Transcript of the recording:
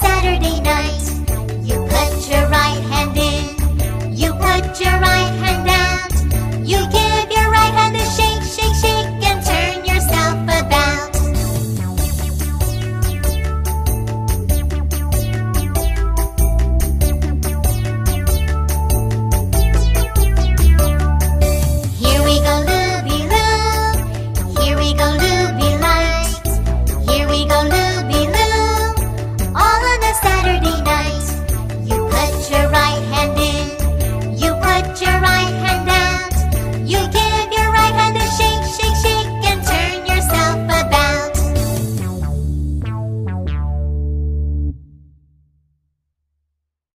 Saturday night. You put your right hand in, you put your right hand